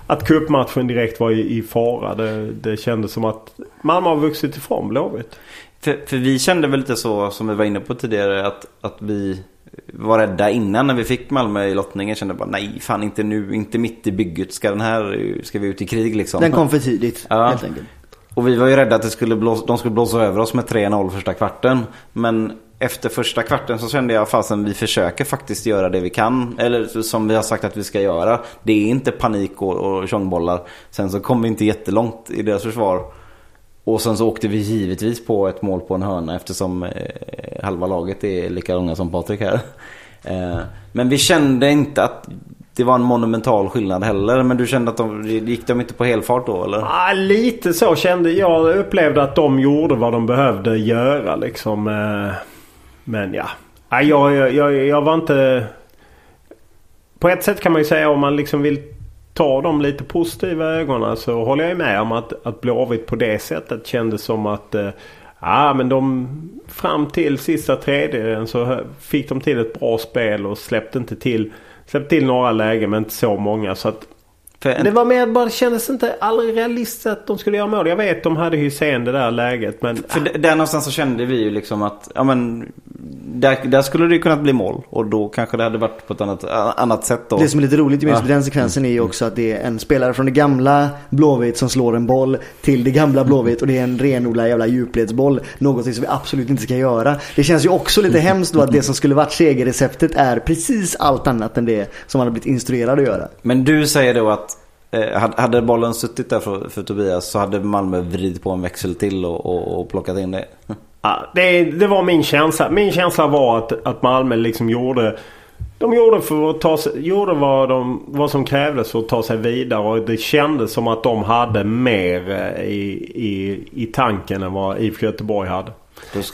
att cupmatchen direkt var i, i fara. Det, det kändes som att Malmö har vuxit ifrån Blåvitt. För, för vi kände väl lite så som vi var inne på tidigare att, att vi var rädda innan när vi fick Malmö i lottningen. Kände bara nej fan inte nu, inte mitt i bygget. Ska den här, ska vi ut i krig liksom? Den kom för tidigt Ja. helt enkelt. Och vi var ju rädda att det skulle blåsa, de skulle blåsa över oss med 3-0 första kvarten. Men efter första kvarten så kände jag fasen vi försöker faktiskt göra det vi kan. Eller som vi har sagt att vi ska göra. Det är inte panik och, och tjongbollar. Sen så kom vi inte jättelångt i deras försvar. Och sen så åkte vi givetvis på ett mål på en hörna eftersom eh, halva laget är lika långa som Patrik här. Eh, men vi kände inte att det var en monumental skillnad heller. Men du kände att de, gick de inte på helfart då eller? Ah, lite så kände jag. upplevde att de gjorde vad de behövde göra liksom. eh, men ja. Jag, jag, jag, jag var inte... På ett sätt kan man ju säga om man liksom vill ta de lite positiva ögonen så håller jag med om att, att Blåvitt på det sättet kändes som att eh, Ja men de fram till sista tredjedelen så fick de till ett bra spel och släppte inte till Släppte till några lägen men inte så många så att en, det var mer bara, det kändes inte aldrig realistiskt att de skulle göra mål. Jag vet de hade Hysén det där läget men... För där någonstans så kände vi ju liksom att, ja men, där, där skulle det ju kunnat bli mål. Och då kanske det hade varit på ett annat, annat sätt då. Det som är lite roligt just Ja. den sekvensen är ju också att det är en spelare från det gamla Blåvitt som slår en boll till det gamla Blåvitt och det är en renodlad jävla djupledsboll. Någonting som vi absolut inte ska göra. Det känns ju också lite hemskt då att det som skulle varit segerreceptet är precis allt annat än det som man har blivit instruerad att göra. Men du säger då att Eh, hade- bollen suttit där för, för Tobias så hade Malmö vridit på en växel till och, och, och plockat in det. Ja, det, det var min känsla. Min känsla var att, att Malmö liksom gjorde... De gjorde, för att ta sig, gjorde vad, de, vad som krävdes för att ta sig vidare och det kändes som att de hade mer eh, i, i, i tanken än vad IFK Göteborg hade.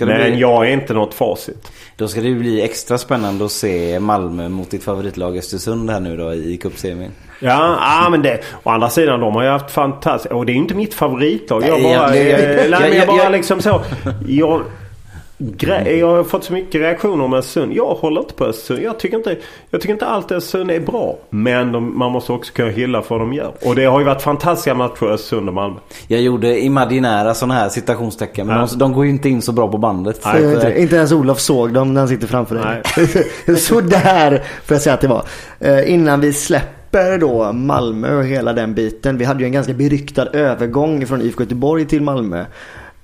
Men bli, jag är inte något facit. då ska det bli extra spännande att se Malmö mot ditt favoritlag Östersund här nu då i cupsemin. Ja, ah, men det... Å andra sidan, de har ju haft fantastiskt... Och det är ju inte mitt favoritlag. Jag bara... jag- jag- nej, jag- men jag jag- bara jag- liksom så... Jag, Gre- jag har fått så mycket reaktioner om Östersund. Jag håller inte på Östersund. Jag tycker inte, jag tycker inte allt Östersund är bra. Men de, man måste också kunna hylla för vad de gör. Och det har ju varit fantastiska matcher Östersund och Malmö. Jag gjorde imaginära sådana här citationstecken men de, de går ju inte in så bra på bandet. Nej, Så vet eh, inte, inte ens Olof såg dem när han sitter framför dig. så där får jag säga att det var. Eh, innan vi släpper då Malmö och hela den biten. Vi hade ju en ganska beryktad övergång från IFK Göteborg till Malmö.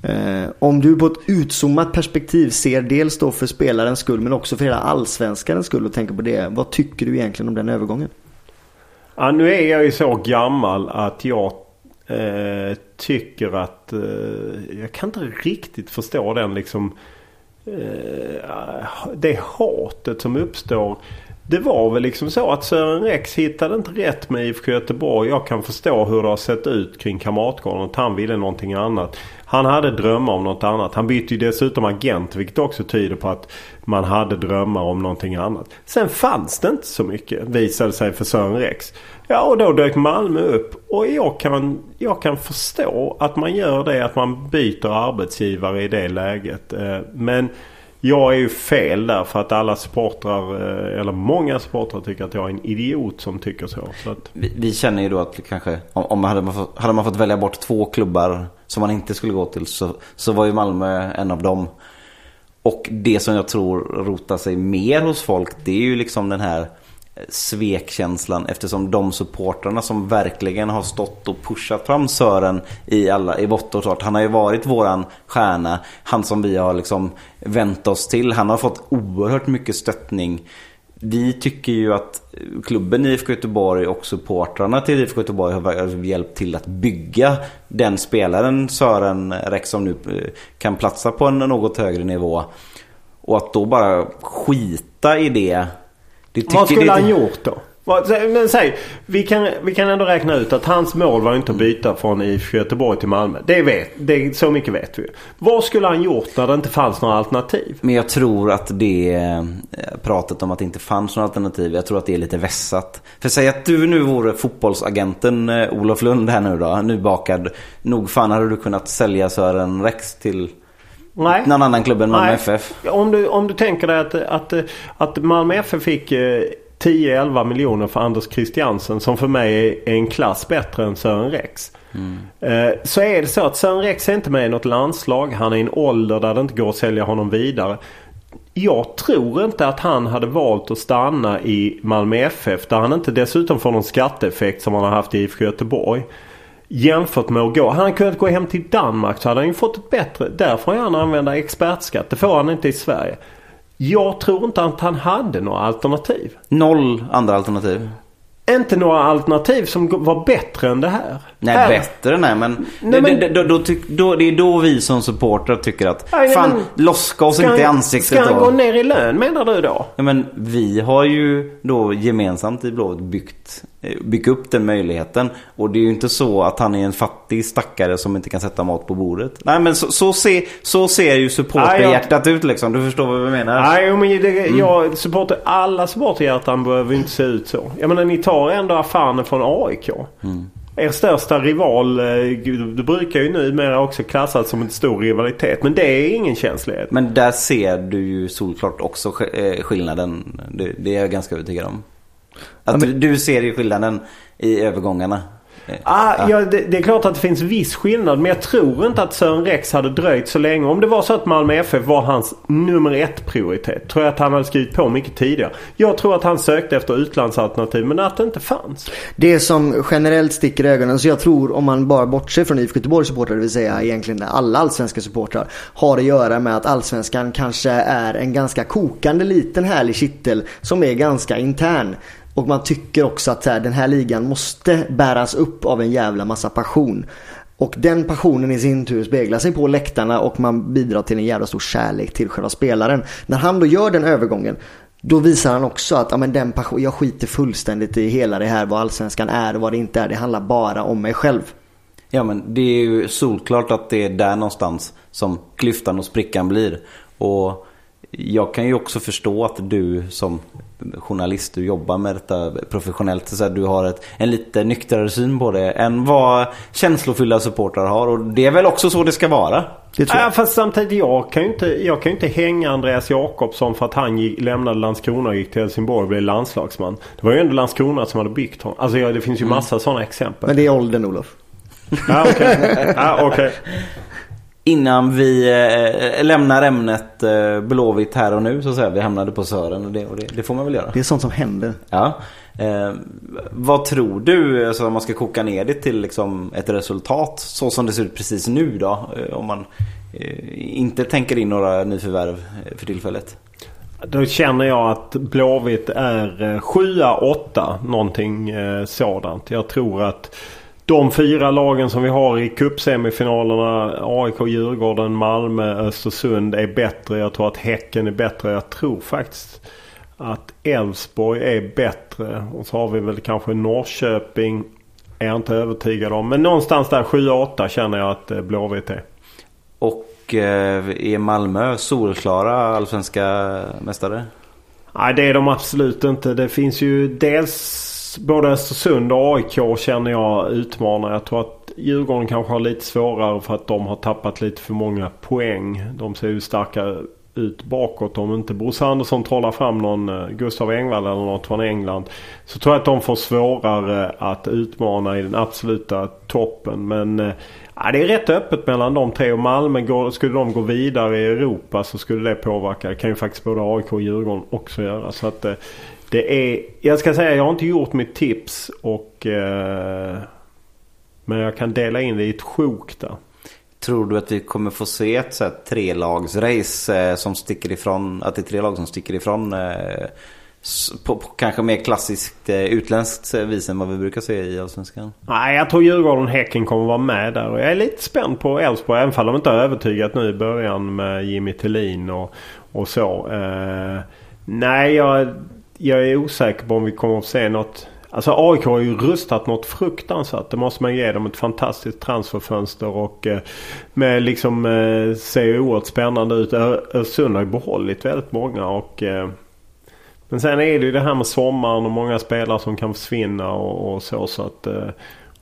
Eh, om du på ett utzoomat perspektiv ser dels då för spelarens skull men också för hela allsvenskarens skull och tänker på det. Vad tycker du egentligen om den övergången? Ja, nu är jag ju så gammal att jag eh, tycker att eh, jag kan inte riktigt förstå den liksom eh, det hatet som uppstår. Det var väl liksom så att Sören Rex hittade inte rätt med IFK Göteborg. Jag kan förstå hur det har sett ut kring Kamratgården. Att han ville någonting annat. Han hade drömmar om något annat. Han bytte ju dessutom agent vilket också tyder på att man hade drömmar om någonting annat. Sen fanns det inte så mycket visade sig för Sören Rex. Ja och då dök Malmö upp och jag kan, jag kan förstå att man gör det. Att man byter arbetsgivare i det läget. Eh, men jag är ju fel där för att alla supportrar, eh, eller många supportrar tycker att jag är en idiot som tycker så. så att, vi, vi känner ju då att kanske, om, om man hade, man fått, hade man fått välja bort två klubbar som man inte skulle gå till så, så var ju Malmö en av dem. Och det som jag tror rotar sig mer hos folk det är ju liksom den här svekkänslan eftersom de supportrarna som verkligen har stått och pushat fram Sören i, alla, i vått och torrt. Han har ju varit våran stjärna. Han som vi har liksom vänt oss till. Han har fått oerhört mycket stöttning. Vi tycker ju att klubben IFK Göteborg och supportrarna till IFK Göteborg har hjälpt till att bygga den spelaren Sören Rex som nu eh, kan platsa på en något högre nivå. Och att då bara skita i det vad skulle det- han gjort då? Men säg, vi kan, vi kan ändå räkna ut att hans mål var inte att byta från IFK Göteborg till Malmö. Det vet, det, så mycket vet vi. Vad skulle han gjort när det inte fanns några alternativ? Men jag tror att det eh, pratet om att det inte fanns några alternativ. Jag tror att det är lite vässat. För säg att du nu vore fotbollsagenten eh, Olof Lund här nu då. Nybakad. Nog fan hade du kunnat sälja Sören Rex till Nej. någon annan klubb än Malmö Nej. FF. Om du, om du tänker dig att, att, att Malmö FF fick eh, 10-11 miljoner för Anders Christiansen som för mig är en klass bättre än Sören Rex. Eh, Så är det så att Sören Rex är inte med i något landslag. Han är i en ålder där det inte går att sälja honom vidare. Jag tror inte att han hade valt att stanna i Malmö FF där han inte dessutom får någon skatteeffekt som han har haft i IFK Göteborg. Jämfört med att gå. Han hade kunnat gå hem till Danmark så hade han ju fått ett bättre. Där får han använda expertskatt. Det får han inte i Sverige. Jag tror inte att han hade några alternativ. Noll andra alternativ. Inte några alternativ som var bättre än det här. Nej, Här- bättre nej men, Nej, men- det, då, då, då, det är då vi som supportrar tycker att Nej, nej, fan, men- loska oss Ska inte i ansiktet Ska han då. gå ner i lön menar du då? Ja, men vi har ju då gemensamt i Blåvitt byggt, eh, byggt upp den möjligheten. Och det är ju inte så att han är en fattig stackare som inte kan sätta mat på bordet. Nej men så, så, ser, så ser ju supporterhjärtat ut liksom. Du förstår vad vi menar? Nej, men det, Mm. jag supporter, alla supporterhjärtan behöver ju inte se ut så. Jag menar ni tar ändå affären från AIK. Mm. Er största rival, eh, det brukar ju numera också klassas som en stor rivalitet. Men det är ingen känslighet. Men där ser du ju solklart också eh, skillnaden. Det, är jag ganska övertygad om. Att du, du ser ju skillnaden i övergångarna. Eh, Ah, ja, det, det är klart att det finns viss skillnad. Men jag tror inte att Sören Rex hade dröjt så länge. Om det var så att Malmö FF var hans nummer ett prioritet. Tror jag att han hade skrivit på mycket tidigare. Jag tror att han sökte efter utlandsalternativ men att det inte fanns. Det som generellt sticker i ögonen, så jag tror om man bara bortser från IFK Göteborgs supportrar, det vill säga egentligen alla allsvenska supportrar, har att göra med att allsvenskan kanske är en ganska kokande liten härlig kittel som är ganska intern. Och man tycker också att här, den här ligan måste bäras upp av en jävla massa passion. Och den passionen i sin tur speglar sig på läktarna och man bidrar till en jävla stor kärlek till själva spelaren. När han då gör den övergången då visar han också att ja, men den passion, jag skiter fullständigt i hela det här vad allsvenskan är och vad det inte är. Det handlar bara om mig själv. Ja men det är ju solklart att det är där någonstans som klyftan och sprickan blir. Och jag kan ju också förstå att du som journalist, du jobbar med detta professionellt. Så att du har ett, en lite nyktrare syn på det än vad känslofyllda supportrar har. Och det är väl också så det ska vara. Det tror Ja, fast samtidigt jag kan ju inte, jag kan ju inte hänga Andreas Jakobsson för att han gick, lämnade Landskrona och gick till Helsingborg och blev landslagsman. Det var ju ändå Landskrona som hade byggt honom. Alltså ja, det finns ju massa sådana exempel. Men det är åldern Olof. Ja, okej. Ja, okej. Innan vi eh, lämnar ämnet eh, Blåvitt här och nu så säga. Vi hamnade på Sören och det, och det, det får man väl göra. Det är sånt som händer. Ja. Eh, vad tror du, alltså, om man ska koka ner det till liksom, ett resultat så som det ser ut precis nu då? Eh, om man eh, inte tänker in några nyförvärv eh, för tillfället. Då känner jag att Blåvitt är eh, sjua, åtta någonting eh, sådant. Jag tror att de fyra lagen som vi har i cupsemifinalerna AIK, Djurgården, Malmö, Östersund är bättre. Jag tror att Häcken är bättre. Jag tror faktiskt att Elfsborg är bättre. Och så har vi väl kanske Norrköping. Är jag inte övertygad om. Men någonstans där 7-8 känner jag att eh, Blåvitt är. Och eh, är Malmö solklara allsvenska mästare? Nej det är de absolut inte. Det finns ju dels både Östersund och AIK känner jag utmanar. Jag tror att Djurgården kanske har lite svårare för att de har tappat lite för många poäng. De ser ju starka ut bakåt. Om inte Bosse Andersson trollar fram någon eh, Gustav Engvall eller något från England. Så tror jag att de får svårare att utmana i den absoluta toppen. Men eh, ja, det är rätt öppet mellan de tre. Och Malmö, går, skulle de gå vidare i Europa så skulle det påverka. Det kan ju faktiskt både AIK och Djurgården också göra. Så att eh, det är, jag ska säga jag har inte gjort mitt tips. och eh, Men jag kan dela in det i ett sjok där. Tror du att vi kommer få se ett så här, trelagsrace eh, som sticker ifrån, att det är tre lag som sticker ifrån eh, på, på kanske mer klassiskt eh, utländskt eh, vis än vad vi brukar se i Allsvenskan? Nej, jag tror Djurgården och Häcken kommer vara med där. Och jag är lite spänd på Elfsborg. Även om de inte har övertygat nu i början med Jimmy Tillin och, och så. Eh, nej, jag, jag är osäker på om vi kommer att se något. Alltså AIK har ju rustat något fruktansvärt. Det måste man ge dem. Ett fantastiskt transferfönster och eh, med liksom eh, ser ju oerhört spännande ut. Öresund Östersund har ju behållit väldigt många och eh, men sen är det ju det här med sommaren och många spelare som kan försvinna och, och så. så att, eh,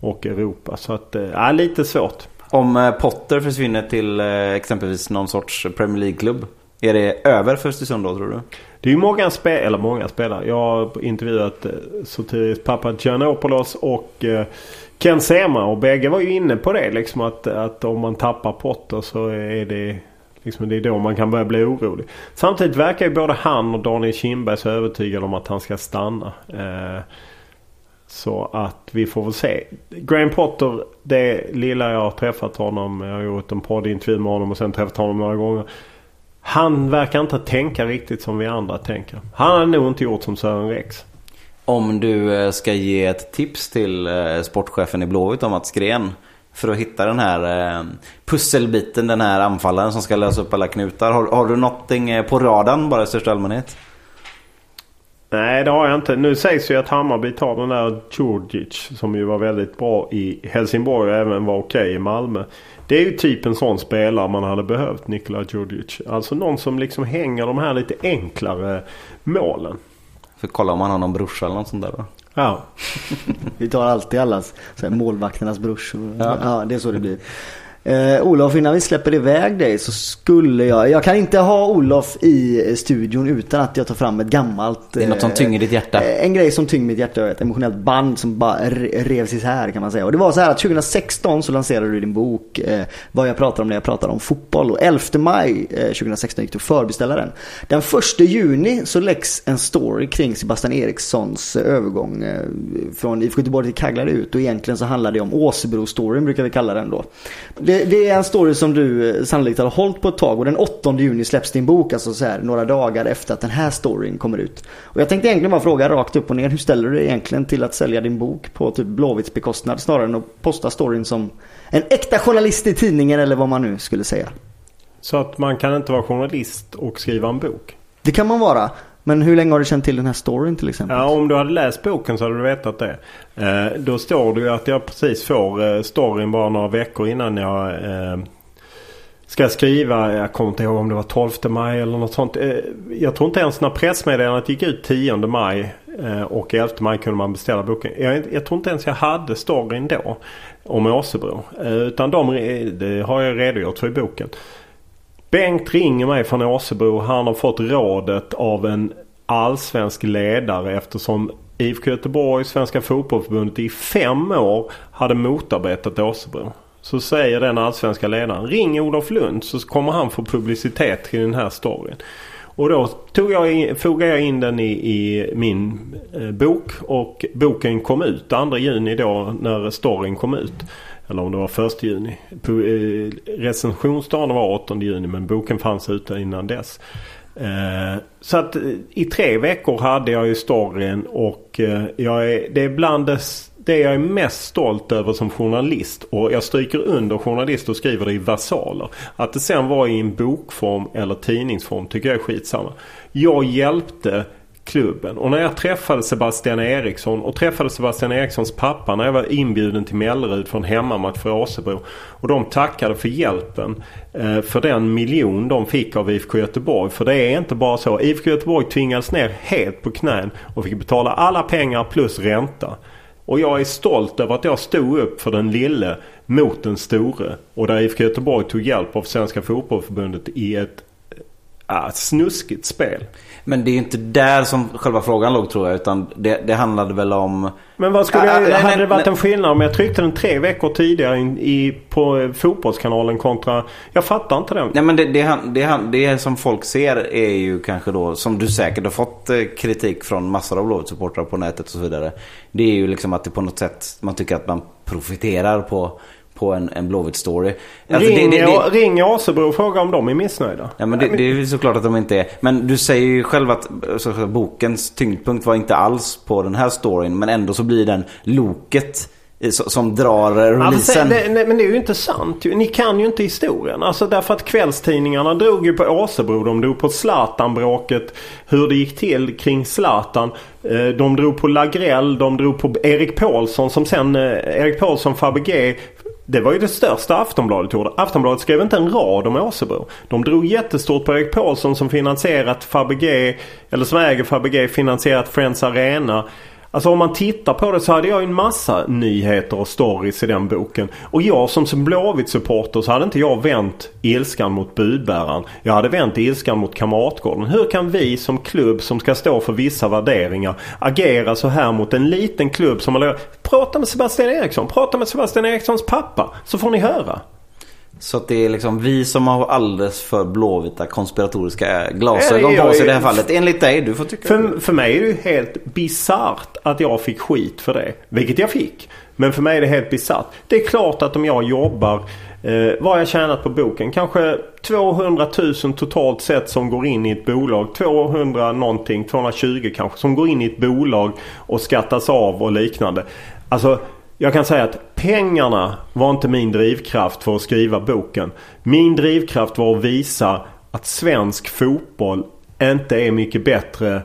och Europa. Så att, eh, ja, lite svårt. Om eh, Potter försvinner till exempelvis någon sorts Premier League-klubb. Är det över för Östersund då tror du? Det är ju många spelare, eller många spelare. Jag har intervjuat eh, Sotiris Papagiannopoulos och eh, Ken Sema och bägge var ju inne på det. Liksom att, att om man tappar Potter så är det Liksom det är då man kan börja bli orolig. Samtidigt verkar ju både han och Daniel Kindberg så övertygade om att han ska stanna. Eh, så att vi får väl se. Graham Potter, det lilla jag har träffat honom. Jag har gjort en poddintervju med honom och sen träffat honom några gånger. Han verkar inte tänka riktigt som vi andra tänker. Han har nog inte gjort som Sören Rex. Om du eh, ska ge ett tips till eh, sportchefen i Blåvitt om Mats Gren. För att hitta den här eh, pusselbiten, den här anfallaren som ska lösa upp alla knutar. Har, har du någonting på radarn bara i största allmänhet? Nej det har jag inte. Nu sägs ju att Hammarby tar den där Djurdjic som ju var väldigt bra i Helsingborg och även var okej i Malmö. Det är ju typ en sån spelare man hade behövt, Nikola Djurdjic. Alltså någon som liksom hänger de här lite enklare målen. För kolla om han har någon brorsa eller något sånt där då. Ja. Vi tar alltid allas så här, målvakternas brorsor. Ja. Ja. det är så det blir. Eh, Olof, innan vi släpper iväg dig så skulle jag, jag kan inte ha Olof i studion utan att jag tar fram ett gammalt Det är något som eh, tynger ditt hjärta. eh, En grej som tynger mitt hjärta, ett emotionellt band som bara re- revs isär kan man säga. Och det var så här att 2016 så lanserade du din bok eh, Vad jag pratar om när jag pratar om fotboll. Och 11 maj eh, 2016 gick du förbeställa den. Den 1 juni så läggs en story kring Sebastian Erikssons eh, övergång eh, från IFK Göteborg till Kagglar ut. Och egentligen så handlar det om Åsebro-storyn brukar vi kalla den då. Det, det är en story som du eh, sannolikt har hållit på ett tag och den 8 juni släpps din bok, alltså så här, några dagar efter att den här storyn kommer ut. Och jag tänkte egentligen bara fråga rakt upp och ner, hur ställer du dig egentligen till att sälja din bok på typ Blåvitts bekostnad snarare än att posta storyn som en äkta journalist i tidningen eller vad man nu skulle säga? Så att man kan inte vara journalist och skriva en bok. Det kan man vara. Men hur länge har du känt till den här storyn till exempel? Ja, om du hade läst boken så hade du vetat det. Eh, då står det ju att jag precis får eh, storyn bara några veckor innan jag eh, ska skriva. Jag kommer inte ihåg om det var 12 maj eller något sånt. Eh, jag tror inte ens när pressmeddelandet gick ut 10 maj eh, och 11 maj kunde man beställa boken. Jag, jag tror inte ens jag hade storyn då. om Åsebro. Eh, Utan de, eh, det har jag redogjort för i boken. Bengt ringer mig från Åsebro. Han har fått rådet av en allsvensk ledare eftersom IFK Göteborg, Svenska Fotbollförbundet i fem år hade motarbetat Åsebro. Så säger den allsvenska ledaren ring Olof Lund så kommer han få publicitet till den här storyn. Och då tog jag in, fogade jag in den i, i min eh, bok och boken kom ut 2 juni då när storyn kom ut. Eller om det var 1 juni. Eh, recensionsdagen var 8 juni men boken fanns ute innan dess. Eh, så att eh, i tre veckor hade jag ju storyn och jag är, det är bland det, det jag är mest stolt över som journalist. Och jag stryker under journalist och skriver det i versaler. Att det sen var i en bokform eller tidningsform tycker jag är skitsamma. Jag hjälpte klubben. Och när jag träffade Sebastian Eriksson och träffade Sebastian Erikssons pappa när jag var inbjuden till Mellerud för en hemmamatch för Asebro. Och de tackade för hjälpen eh, för den miljon de fick av IFK Göteborg. För det är inte bara så. IFK Göteborg tvingades ner helt på knän och fick betala alla pengar plus ränta. Och jag är stolt över att jag stod upp för den lille mot den store. Och där IFK Göteborg tog hjälp av Svenska Fotbollförbundet i ett äh, snuskigt spel. Men det är ju inte där som själva frågan låg tror jag. Utan det, det handlade väl om... Men vad skulle jag, ah, hade nej, det varit nej. en skillnad om jag tryckte den tre veckor tidigare in, i, på fotbollskanalen kontra... Jag fattar inte det. Nej men det, det, det, det som folk ser är ju kanske då, som du säkert har fått eh, kritik från massor av Blåvitt-supportrar på nätet och så vidare. Det är ju liksom att det på något sätt, man tycker att man profiterar på, på en, en Blåvitt-story. Alltså, ring, det- det- ring Asebro och fråga om de är missnöjda. Ja men det, det är ju såklart att de inte är. Men du säger ju själv att så, säga, bokens tyngdpunkt var inte alls på den här storyn. Men ändå så blir den loket så- som drar eh, Ja, releasen. det, men det är ju inte sant. Ni kan ju inte historien. Alltså därför att kvällstidningarna drog ju på Asebro. De drog på Zlatan-bråket. Hur det gick till kring Zlatan. Eh, De drog på Lagrell. De drog på Erik Paulsson som sen... eh, Erik Paulsson, Fabege. Det var ju det största Aftonbladet gjorde. Aftonbladet skrev inte en rad om Åsebro. De drog jättestort på Erik Paulsson som finansierat Fabege, eller som äger Fabege, finansierat Friends Arena. Alltså om man tittar på det så hade jag ju en massa nyheter och stories i den boken. Och jag som som Blåvitt-supporter så hade inte jag vänt ilskan mot budbäraren. Jag hade vänt ilskan mot Kamratgården. Hur kan vi som klubb som ska stå för vissa värderingar agera så här mot en liten klubb som har... Prata med Sebastian Eriksson. Prata med Sebastian Erikssons pappa. Så får ni höra. Så att det är liksom vi som har alldeles för blåvita konspiratoriska glasögon Nej, på oss i det här fallet. Enligt dig, du får tycka. För, för mig är det ju helt bisarrt att jag fick skit för det. Vilket jag fick. Men för mig är det helt bisarrt. Det är klart att om jag jobbar Eh, vad har jag tjänat på boken? Kanske 200 000 totalt sett som går in i ett bolag. 200 någonting, 220 kanske. Som går in i ett bolag och skattas av och liknande. Alltså jag kan säga att pengarna var inte min drivkraft för att skriva boken. Min drivkraft var att visa att svensk fotboll inte är mycket bättre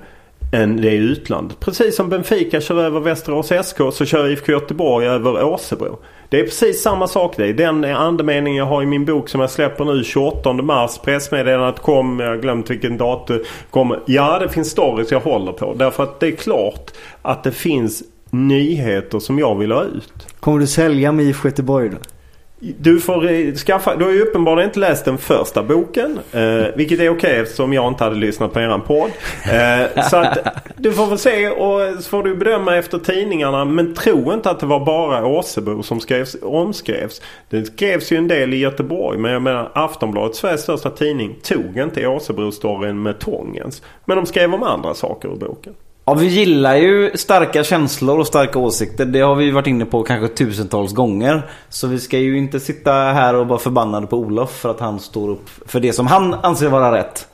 än det i utlandet. Precis som Benfica kör över Västerås SK så kör IFK Göteborg över Åsebro. Det är precis samma sak det. Den andemeningen jag har i min bok som jag släpper nu 28 mars. Pressmeddelandet kom, jag har glömt vilken datum. Kom. Ja, det finns stories jag håller på. Därför att det är klart att det finns nyheter som jag vill ha ut. Kommer du sälja med IFK Göteborg då? Du får eh, skaffa, du har ju uppenbarligen inte läst den första boken. Eh, vilket är okej eftersom jag inte hade lyssnat på eran podd. Eh, så att du får väl se och så får du bedöma efter tidningarna. Men tro inte att det var bara Åsebro som skrevs, omskrevs. Det skrevs ju en del i Göteborg. Men jag menar Aftonbladet, Sveriges största tidning, tog inte Åsebro-storyn med tångens. Men de skrev om andra saker ur boken. Ja, vi gillar ju starka känslor och starka åsikter. Det har vi varit inne på kanske tusentals gånger. Så vi ska ju inte sitta här och vara förbannade på Olof för att han står upp för det som han anser vara rätt.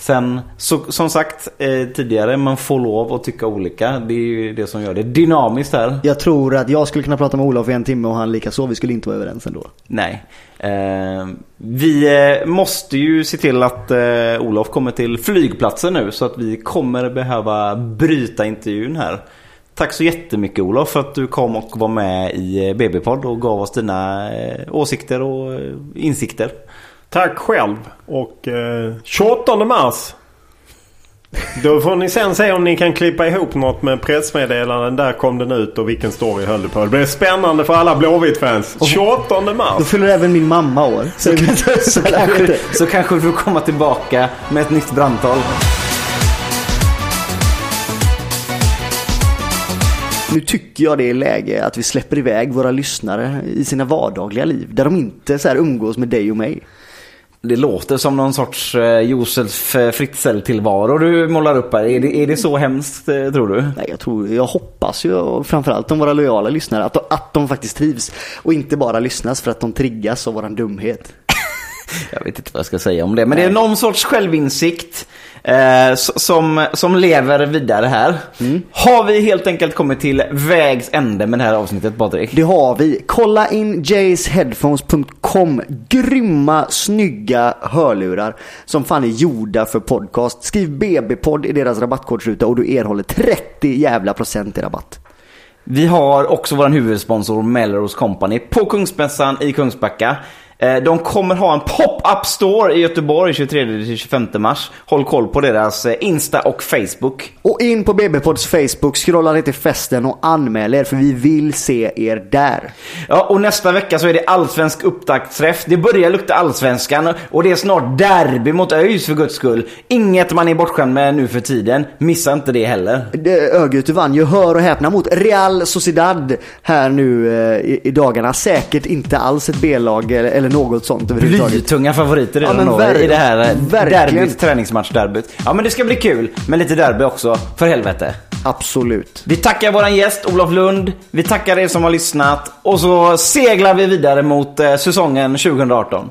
Sen, så, som sagt eh, tidigare, man får lov att tycka olika. Det är ju det som gör det dynamiskt här. Jag tror att jag skulle kunna prata med Olof i en timme och han lika så. Vi skulle inte vara överens ändå. Nej. Eh, vi eh, måste ju se till att eh, Olof kommer till flygplatsen nu så att vi kommer behöva bryta intervjun här. Tack så jättemycket Olof för att du kom och var med i eh, BB-podd och gav oss dina eh, åsikter och eh, insikter. Tack själv och eh, 28 mars Då får ni sen se om ni kan klippa ihop något med pressmeddelanden. Där kom den ut och vilken story höll du på. Det blir spännande för alla Blåvitt-fans. 28 Då mars. fyller även min mamma år. Så, så, Så kanske, så kanske du får komma tillbaka med ett nytt brandtal. Nu tycker jag det är läge att vi släpper iväg våra lyssnare i sina vardagliga liv. Där de inte så här umgås med dig och mig. Det låter som någon sorts eh, Josef eh, Fritzl-tillvaro du målar upp här. Är det, är det så hemskt eh, tror du? Nej, jag, tror, jag hoppas ju framförallt om våra lojala lyssnare att de, att de faktiskt trivs. Och inte bara lyssnas för att de triggas av våran dumhet. Jag vet inte vad jag ska säga om det. Men det är någon sorts självinsikt eh, som, som lever vidare här. Har vi helt enkelt kommit till vägs ände med det här avsnittet Patrik? Det har vi. Kolla in jaysheadphones.com. Grymma, snygga hörlurar som fan är gjorda för podcast. Skriv BB-podd i deras rabattkodsruta och du erhåller 30 jävla procent i rabatt. Vi har också vår huvudsponsor Melrose Company på Kungsmässan i Kungsbacka. Eh, De kommer ha en pop-up store i Göteborg 23-25 mars. Håll koll på deras eh, Insta och Facebook. Och in på BB-podds Facebook, scrolla ner till festen och anmäl er för vi vill se er där. Ja, och nästa vecka så är det allsvensk upptaktsträff. Det börjar lukta allsvenskan och det är snart derby mot ÖIS för guds skull. Inget man är bortskämd med nu för tiden. Missa inte det heller. Örgryte vann ju, hör och häpna, mot Real Sociedad här nu eh, i, i dagarna. Säkert inte alls ett B-lag eller, eller något sånt överhuvudtaget. Blytunga favoriter redan Ja, då i det här eh, derbyt, träningsmatchderbyt. Ja men det ska bli kul med lite derby också, för helvete. Absolut. Vi tackar våran gäst Olof Lund. Vi tackar er som har lyssnat. Och så seglar vi vidare mot eh, säsongen 2018.